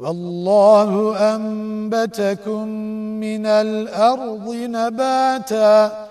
والله أنبتكم من الأرض نباتا